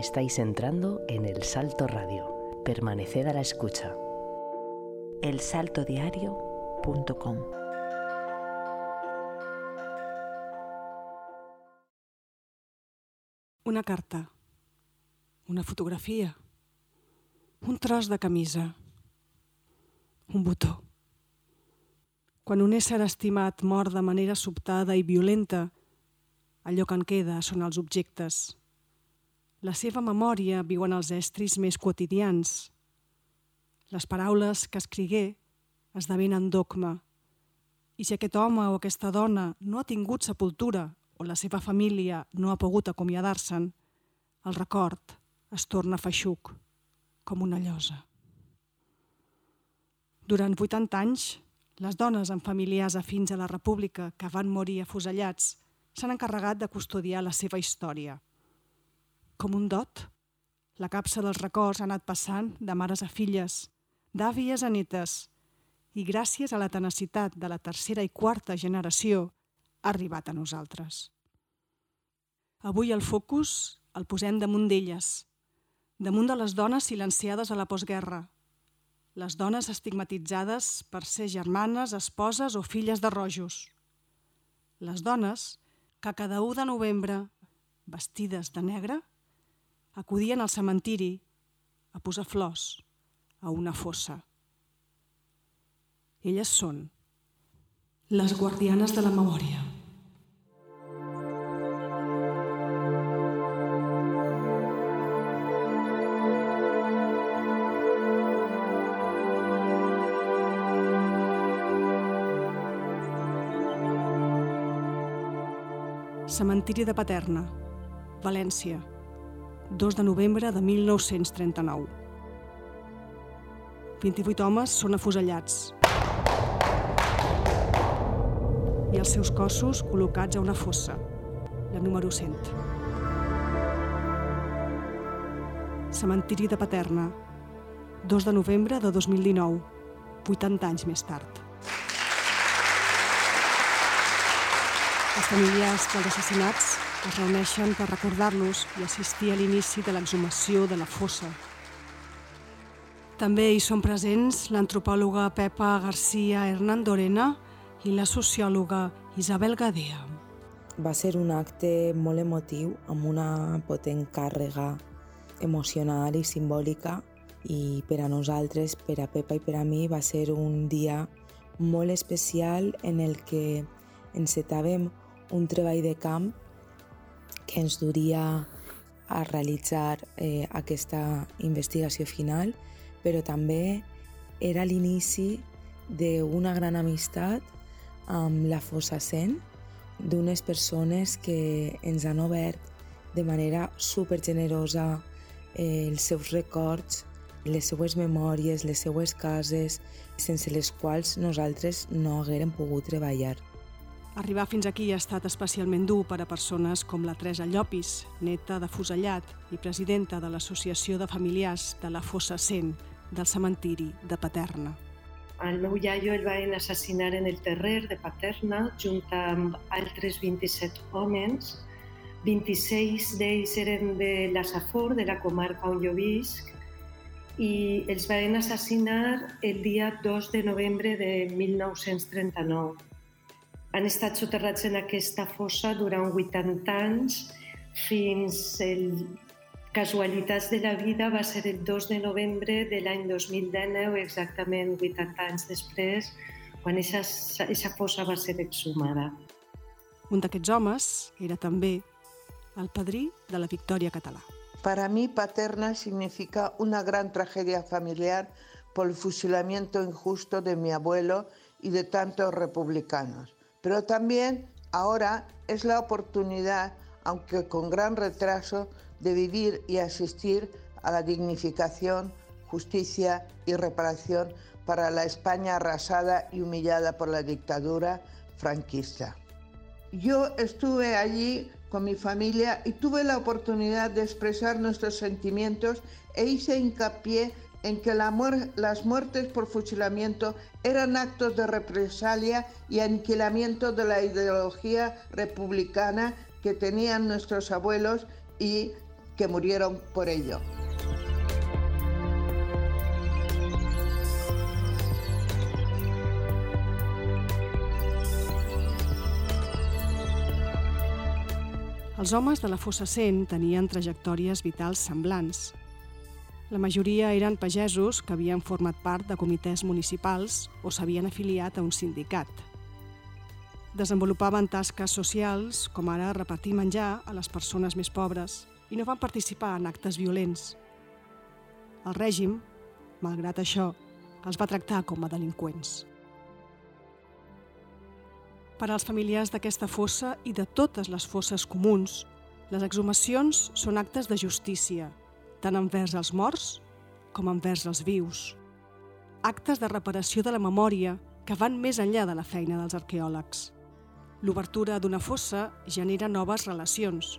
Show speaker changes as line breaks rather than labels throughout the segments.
Estáis entrando en El Salto Radio. Permaneced a la escucha.
elsaltodiario.com
Una carta, una fotografia, un tros de camisa, un botó. Quan un ésser estimat mor de manera sobtada i violenta, allò que en queda són els objectes. La seva memòria viu en els estris més quotidians. Les paraules que escrigué esdevenen dogma. I si aquest home o aquesta dona no ha tingut sepultura o la seva família no ha pogut acomiadar-se'n, el record es torna feixuc, com una llosa. Durant 80 anys, les dones amb familiars afins a la República que van morir afusellats s'han encarregat de custodiar la seva història. Com un dot, la capsa dels records ha anat passant de mares a filles, d'àvies a netes, i gràcies a la tenacitat de la tercera i quarta generació ha arribat a nosaltres. Avui el focus el posem damunt d'elles, damunt de les dones silenciades a la postguerra, les dones estigmatitzades per ser germanes, esposes o filles de rojos. Les dones que cada 1 de novembre, vestides de negre, acudien al cementiri a posar flors a una fossa. Elles són les guardianes de la memòria. Cementiri de Paterna, València, 2 de novembre de 1939. 28 homes són afusellats i els seus cossos col·locats a una fossa, la número 100. Cementiri de Paterna, 2 de novembre de 2019, 80 anys més tard. Els familiars dels assassinats es reuneixen per recordar-los i assistir a l'inici de l'exhumació de la fossa. També hi són presents l'antropòloga Pepa García Hernandorena i la sociòloga Isabel Gadea.
Va ser un acte molt emotiu, amb una potent càrrega emocional i simbòlica i per a nosaltres, per a Pepa i per a mi, va ser un dia molt especial en el que encetàvem un treball de camp que ens duria a realitzar eh, aquesta investigació final, però també era l'inici d'una gran amistat amb la Fossa Sent, d'unes persones que ens han obert de manera supergenerosa eh, els seus records, les seues memòries, les seues cases, sense les quals nosaltres no haguérem pogut treballar.
Arribar fins aquí ha estat especialment dur per a persones com la Teresa Llopis, neta de Fusellat i presidenta de l'Associació de Familiars de la Fossa Cent del cementiri de Paterna.
El meu iaio el van assassinar en el terrer de Paterna junt amb altres 27 homes. 26 d'ells eren de la Safor, de la comarca on jo visc, i els van assassinar el dia 2 de novembre de 1939 han estat soterrats en aquesta fossa durant 80 anys fins el casualitats de la vida va ser el 2 de novembre de l'any 2019, exactament 80 anys després, quan aquesta fossa va ser exhumada.
Un d'aquests homes era també el padrí de la victòria català.
Para mí, Paterna significa una gran tragedia familiar por el fusilamiento injusto de mi abuelo y de tantos republicanos. Pero también ahora es la oportunidad, aunque con gran retraso, de vivir y asistir a la dignificación, justicia y reparación para la España arrasada y humillada por la dictadura franquista. Yo estuve allí con mi familia y tuve la oportunidad de expresar nuestros sentimientos e hice hincapié en que las muertes por fusilamiento eran actos de represalia y aniquilamiento de la ideología republicana que tenían nuestros abuelos y que murieron por ello.
Els homes de la fossa Cent tenien trajectòries vitals semblants. La majoria eren pagesos que havien format part de comitès municipals o s'havien afiliat a un sindicat. Desenvolupaven tasques socials, com ara repartir menjar a les persones més pobres, i no van participar en actes violents. El règim, malgrat això, els va tractar com a delinqüents. Per als familiars d'aquesta fossa i de totes les fosses comuns, les exhumacions són actes de justícia, tant envers els morts com envers els vius. Actes de reparació de la memòria que van més enllà de la feina dels arqueòlegs. L'obertura d'una fossa genera noves relacions,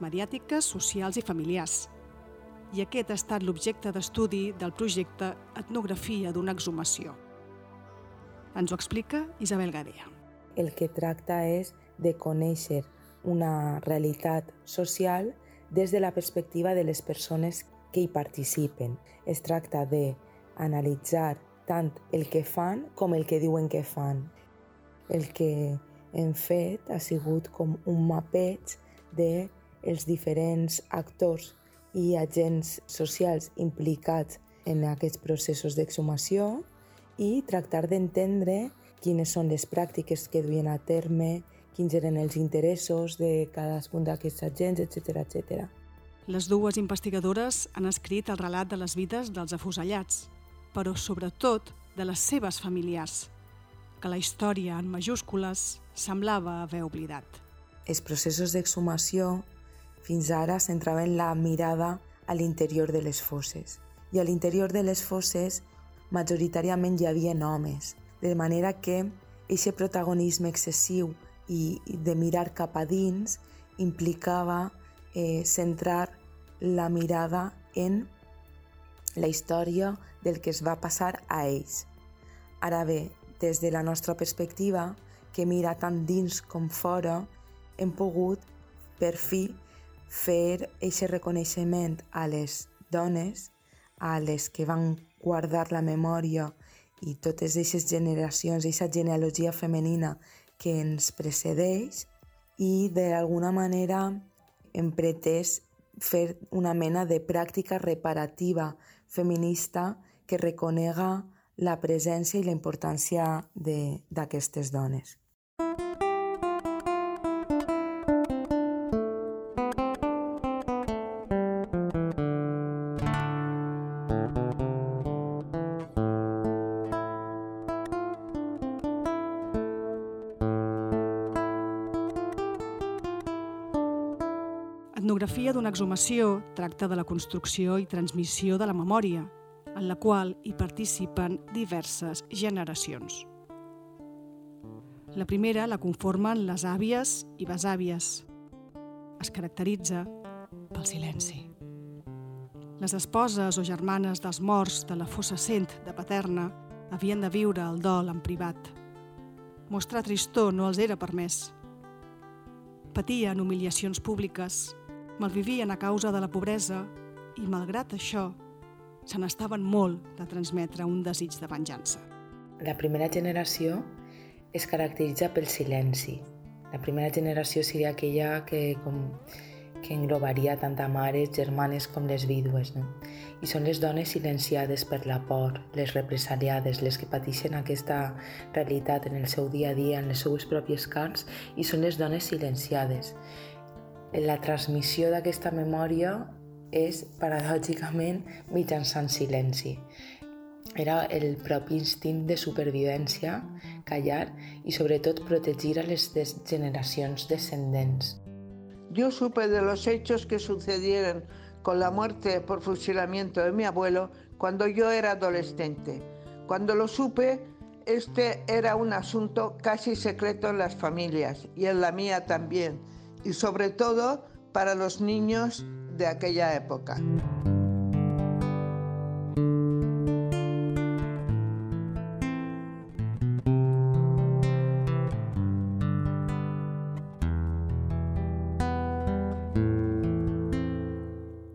mediàtiques, socials i familiars. I aquest ha estat l'objecte d'estudi del projecte Etnografia d'una exhumació. Ens ho explica Isabel Gadea
el que tracta és de conèixer una realitat social des de la perspectiva de les persones que hi participen. Es tracta de analitzar tant el que fan com el que diuen que fan. El que hem fet ha sigut com un mapeig de els diferents actors i agents socials implicats en aquests processos d'exhumació i tractar d'entendre quines són les pràctiques que duien a terme, quins eren els interessos de cadascun d'aquests agents, etc etc.
Les dues investigadores han escrit el relat de les vides dels afusellats, però sobretot de les seves familiars, que la història en majúscules semblava haver oblidat.
Els processos d'exhumació fins ara centraven la mirada a l'interior de les fosses i a l'interior de les fosses majoritàriament hi havia homes, de manera que aquest protagonisme excessiu i de mirar cap a dins implicava eh, centrar la mirada en la història del que es va passar a ells. Ara bé, des de la nostra perspectiva, que mira tant dins com fora, hem pogut, per fi, fer aquest reconeixement a les dones, a les que van guardar la memòria i totes aquestes generacions, aquesta genealogia femenina que ens precedeix i d'alguna manera hem pretès fer una mena de pràctica reparativa feminista que reconega la presència i la importància d'aquestes dones.
Etnografia d'una exhumació tracta de la construcció i transmissió de la memòria, en la qual hi participen diverses generacions. La primera la conformen les àvies i besàvies. Es caracteritza pel silenci. Les esposes o germanes dels morts de la fossa cent de Paterna havien de viure el dol en privat. Mostrar tristor no els era permès. Patien humiliacions públiques malvivien a causa de la pobresa i, malgrat això, se n'estaven molt de transmetre un desig de venjança.
La primera generació es caracteritza pel silenci. La primera generació seria aquella que, com, que englobaria tant a mares, germanes com les vídues. No? I són les dones silenciades per la por, les represaliades, les que pateixen aquesta realitat en el seu dia a dia, en les seues pròpies carns, i són les dones silenciades la transmissió d'aquesta memòria és, paradògicament, mitjançant silenci. Era el propi instint de supervivència, callar i sobretot protegir a les generacions descendents.
Yo supe de los hechos que sucedieron con la muerte por fusilamiento de mi abuelo cuando yo era adolescente. Cuando lo supe, este era un asunto casi secreto en las familias y en la mía también y sobre todo para los niños de aquella época.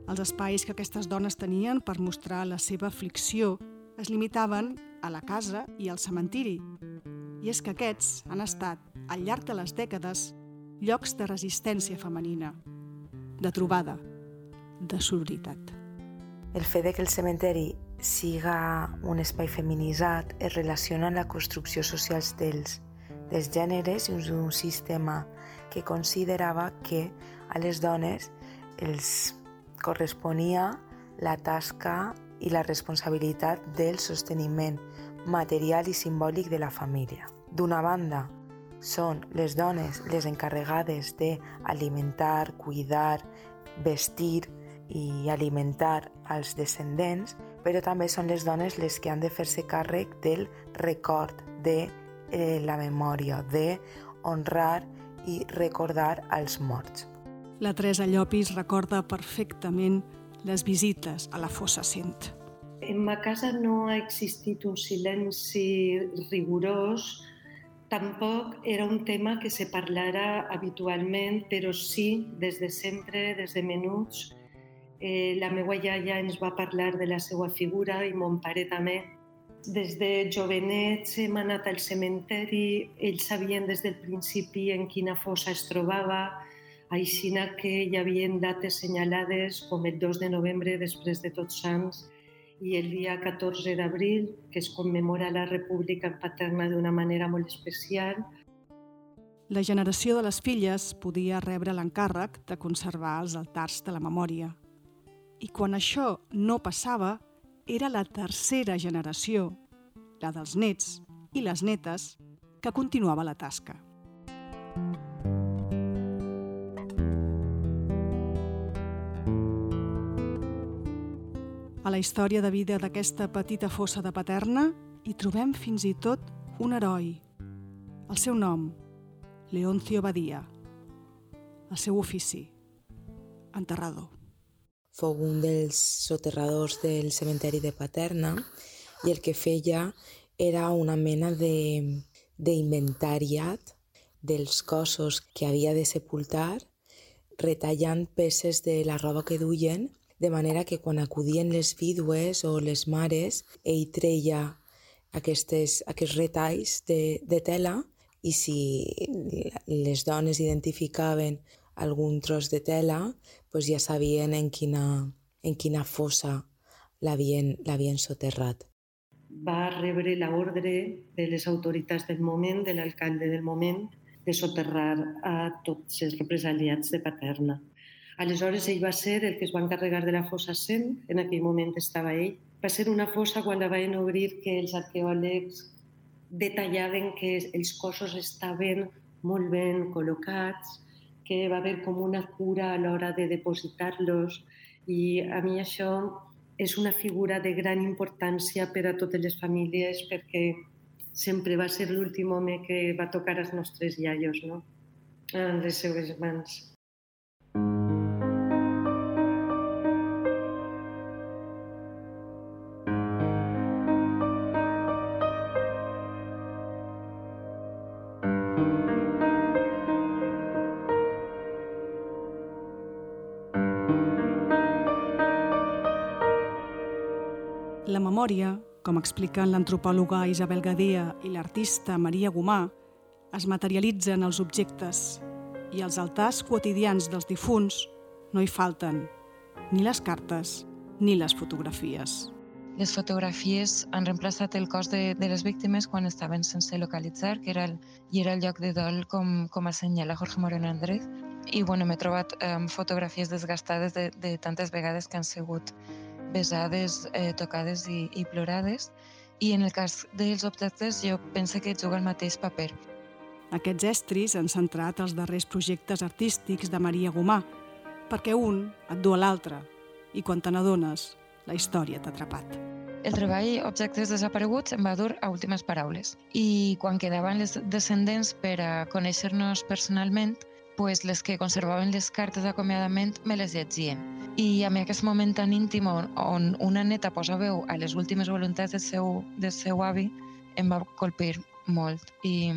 Els espais que aquestes dones tenien per mostrar la seva aflicció es limitaven a la casa i al cementiri. I és que aquests han estat, al llarg de les dècades, llocs de resistència femenina, de trobada, de sororitat.
El fet de que el cementeri siga un espai feminitzat es relaciona amb la construcció social dels, dels gèneres i un sistema que considerava que a les dones els corresponia la tasca i la responsabilitat del sosteniment material i simbòlic de la família. D'una banda, són les dones les encarregades d'alimentar, cuidar, vestir i alimentar als descendents, però també són les dones les que han de fer-se càrrec del record, de eh, la memòria, de honrar i recordar als morts.
La Teresa Llopis recorda perfectament les visites a la fossa Cent.
En ma casa no ha existit un silenci rigorós, tampoc era un tema que se parlara habitualment, però sí, des de sempre, des de menuts, eh, la meva iaia ens va parlar de la seva figura i mon pare també. Des de jovenets hem anat al cementeri, ells sabien des del principi en quina fossa es trobava, aixina que hi havia dates senyalades com el 2 de novembre després de Tots Sants i el dia 14 d'abril, que es commemora la República Paterna d'una manera molt especial.
La generació de les filles podia rebre l'encàrrec de conservar els altars de la memòria. I quan això no passava, era la tercera generació, la dels nets i les netes, que continuava la tasca. A la història de vida d'aquesta petita fossa de Paterna hi trobem fins i tot un heroi. El seu nom, Leoncio Badia. El seu ofici, enterrador.
Fou un dels soterradors del cementeri de Paterna i el que feia era una mena d'inventariat de, dels cossos que havia de sepultar, retallant peces de la roba que duien de manera que quan acudien les vídues o les mares, ell treia aquestes, aquests retalls de, de tela i si les dones identificaven algun tros de tela, doncs ja sabien en quina, en quina fossa l'havien soterrat.
Va rebre l'ordre de les autoritats del moment, de l'alcalde del moment, de soterrar a tots els represaliats de Paterna. Aleshores ell va ser el que es va encarregar de la fossa 100, en aquell moment estava ell. Va ser una fossa quan la van obrir que els arqueòlegs detallaven que els cossos estaven molt ben col·locats, que va haver com una cura a l'hora de depositar-los i a mi això és una figura de gran importància per a totes les famílies perquè sempre va ser l'últim home que va tocar els nostres iaios, no? en les seves mans.
Memòria, com expliquen l'antropòloga Isabel Gadea i l'artista Maria Gomà, es materialitza en els objectes i als altars quotidians dels difunts no hi falten ni les cartes ni les fotografies.
Les fotografies han reemplaçat el cos de, de les víctimes quan estaven sense localitzar, que era el, i era el lloc de dol, com, com assenyala Jorge Moreno Andrés. I bueno, m'he trobat eh, fotografies desgastades de, de tantes vegades que han sigut besades, eh, tocades i, i plorades. I en el cas dels objectes jo penso que juga el mateix paper.
Aquests estris han centrat els darrers projectes artístics de Maria Gomà, perquè un et du a l'altre, i quan te n'adones, la història t'ha atrapat.
El treball Objectes desapareguts em va dur a últimes paraules i quan quedaven les descendents per a conèixer-nos personalment, pues les que conservaven les cartes d'acomiadament me les llegien. I a mi aquest moment tan íntim on, on una neta posa veu a les últimes voluntats del seu, del seu avi em va colpir molt. I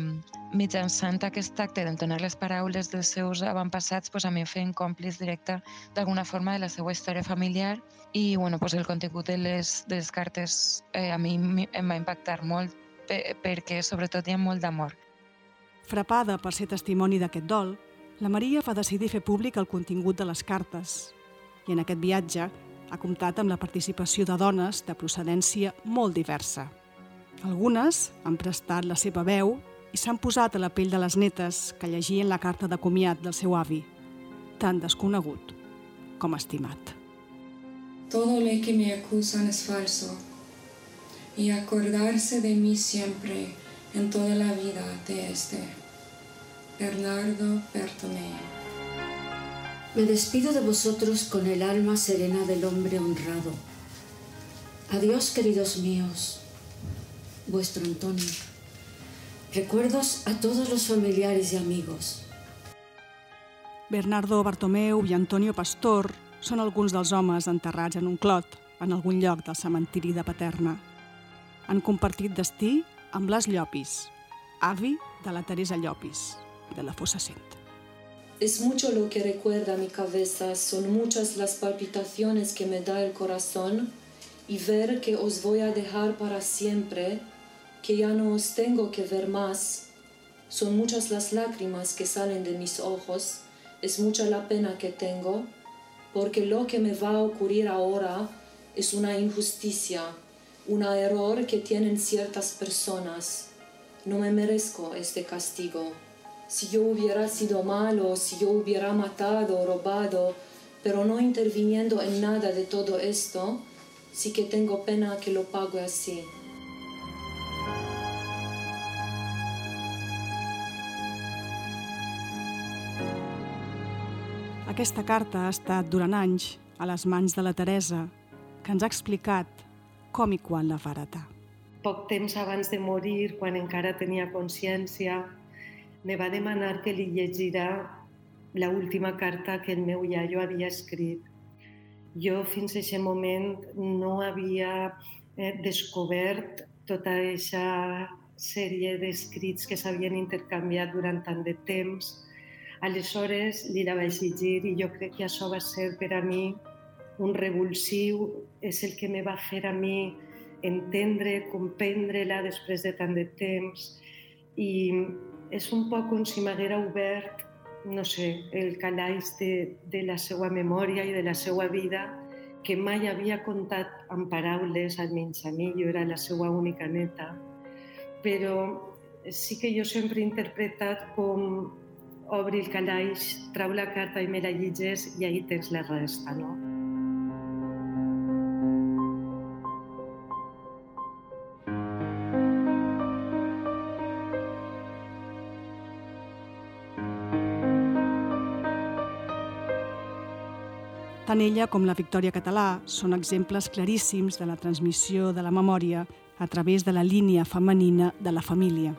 mitjançant aquest acte d'entonar les paraules dels seus avantpassats, pues, a mi em feien còmplice directe d'alguna forma de la seva història familiar i bueno, pues, el contingut de les, de les cartes eh, a mi em va impactar molt perquè sobretot hi ha molt d'amor.
Frapada per ser testimoni d'aquest dol, la Maria va decidir fer públic el contingut de les cartes i en aquest viatge ha comptat amb la participació de dones de procedència molt diversa. Algunes han prestat la seva veu i s'han posat a la pell de les netes que llegien la carta de comiat del seu avi, tan desconegut com estimat.
Todo lo que me acusan es falso y acordarse de mí siempre en toda la vida de este. Bernardo Bertomeu.
Me despido de vosotros con el alma serena del hombre honrado. Adiós, queridos míos. Vuestro Antonio. Recuerdos a todos los familiares y amigos.
Bernardo Bartomeu i Antonio Pastor són alguns dels homes enterrats en un clot en algun lloc del cementiri de Paterna. Han compartit destí amb Blas Llopis, avi de la Teresa Llopis, de la Fossa Cent.
Es mucho lo que recuerda mi cabeza, son muchas las palpitaciones que me da el corazón y ver que os voy a dejar para siempre que ya no os tengo que ver más. Son muchas las lágrimas que salen de mis ojos, es mucha la pena que tengo, porque lo que me va a ocurrir ahora es una injusticia, un error que tienen ciertas personas. No me merezco este castigo. Si yo hubiera sido malo, si yo hubiera matado, robado, pero no interviniendo en nada de todo esto, sí que tengo pena que lo pague así.
Aquesta carta ha estat durant anys a les mans de la Teresa, que ens ha explicat com i quan la va heretar.
Poc temps abans de morir, quan encara tenia consciència, me va demanar que li llegirà la última carta que el meu iaio havia escrit. Jo fins a aquest moment no havia eh, descobert tota aquesta sèrie d'escrits que s'havien intercanviat durant tant de temps, Aleshores li la vaig llegir i jo crec que això va ser per a mi un revulsiu, és el que me va fer a mi entendre, comprendre-la després de tant de temps. I és un poc com si m'haguera obert, no sé, el calaix de, de la seva memòria i de la seva vida que mai havia contat amb paraules, almenys a mi, jo era la seva única neta, però sí que jo sempre he interpretat com obri el calaix, trau la carta i me la llitges i ahí tens la resta, no?
Tant ella com la Victòria Català són exemples claríssims de la transmissió de la memòria a través de la línia femenina de la família.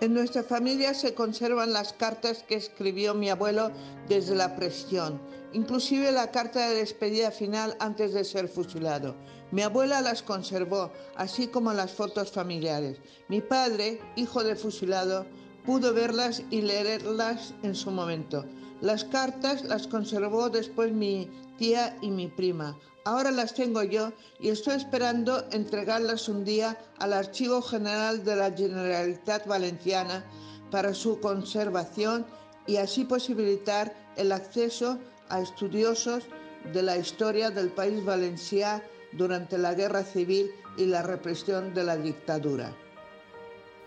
En nuestra familia se conservan las cartas que escribió mi abuelo desde la presión, inclusive la carta de despedida final antes de ser fusilado. Mi abuela las conservó, así como las fotos familiares. Mi padre, hijo de fusilado, pudo verlas y leerlas en su momento. Las cartas las conservó después mi tía y mi prima. Ahora las tengo yo y estoy esperando entregarlas un día al Archivo General de la Generalitat Valenciana para su conservación y así posibilitar el acceso a estudiosos de la historia del país valencià durante la Guerra Civil y la represión de la dictadura.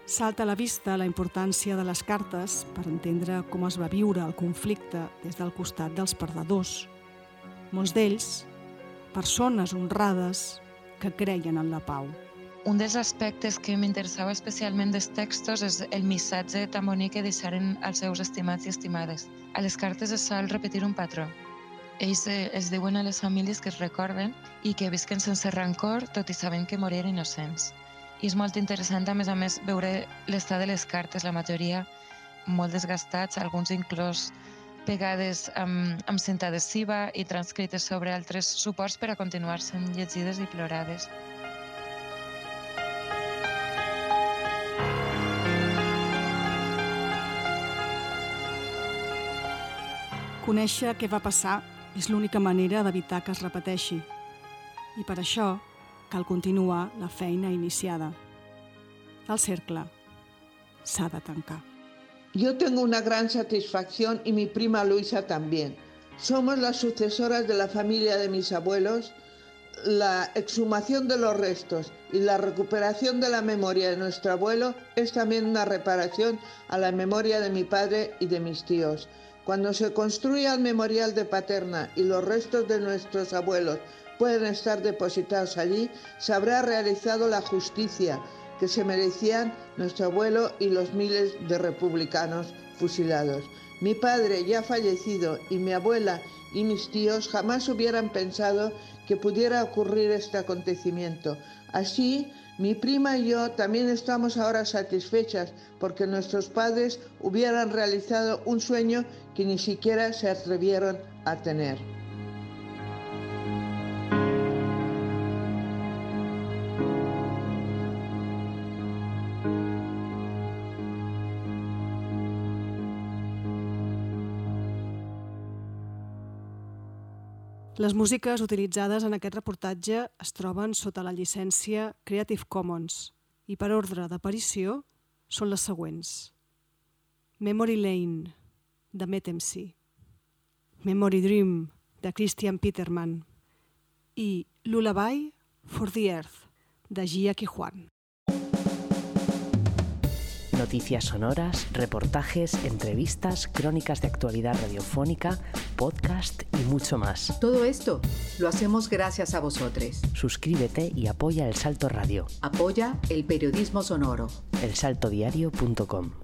Salta a la vista la importància de les cartes per entendre com es va viure el conflicte des del costat dels perdedors. Molts d'ells persones honrades que creien en la pau.
Un dels aspectes que m'interessava especialment dels textos és el missatge tan bonic que deixaren als seus estimats i estimades. A les cartes es sol repetir un patró. Ells eh, es diuen a les famílies que es recorden i que visquen sense rancor, tot i sabent que morir innocents i és molt interessant, a més a més, veure l'estat de les cartes, la majoria molt desgastats, alguns inclòs pegades amb, amb cinta adhesiva i transcrites sobre altres suports per a continuar sent llegides i plorades.
Conèixer què va passar és l'única manera d'evitar que es repeteixi. I per això, cal continuar la feina iniciada. El cercle s'ha de tancar.
Yo tengo una gran satisfacción y mi prima Luisa también. Somos las sucesoras de la familia de mis abuelos. La exhumación de los restos y la recuperación de la memoria de nuestro abuelo es también una reparación a la memoria de mi padre y de mis tíos. Cuando se construya el memorial de Paterna y los restos de nuestros abuelos pueden estar depositados allí, se habrá realizado la justicia que se merecían nuestro abuelo y los miles de republicanos fusilados. Mi padre ya fallecido y mi abuela y mis tíos jamás hubieran pensado que pudiera ocurrir este acontecimiento. Así, mi prima y yo también estamos ahora satisfechas porque nuestros padres hubieran realizado un sueño que ni siquiera se atrevieron a tener.
Les músiques utilitzades en aquest reportatge es troben sota la llicència Creative Commons i per ordre d'aparició són les següents. Memory Lane, de Met MC. Memory Dream, de Christian Peterman. I Lullaby for the Earth, de Gia Quijuan.
Noticias sonoras, reportajes, entrevistas, crónicas de actualidad radiofónica, podcast y mucho más.
Todo esto lo hacemos gracias a vosotros.
Suscríbete y apoya El Salto Radio.
Apoya el periodismo sonoro.
elsaltodiario.com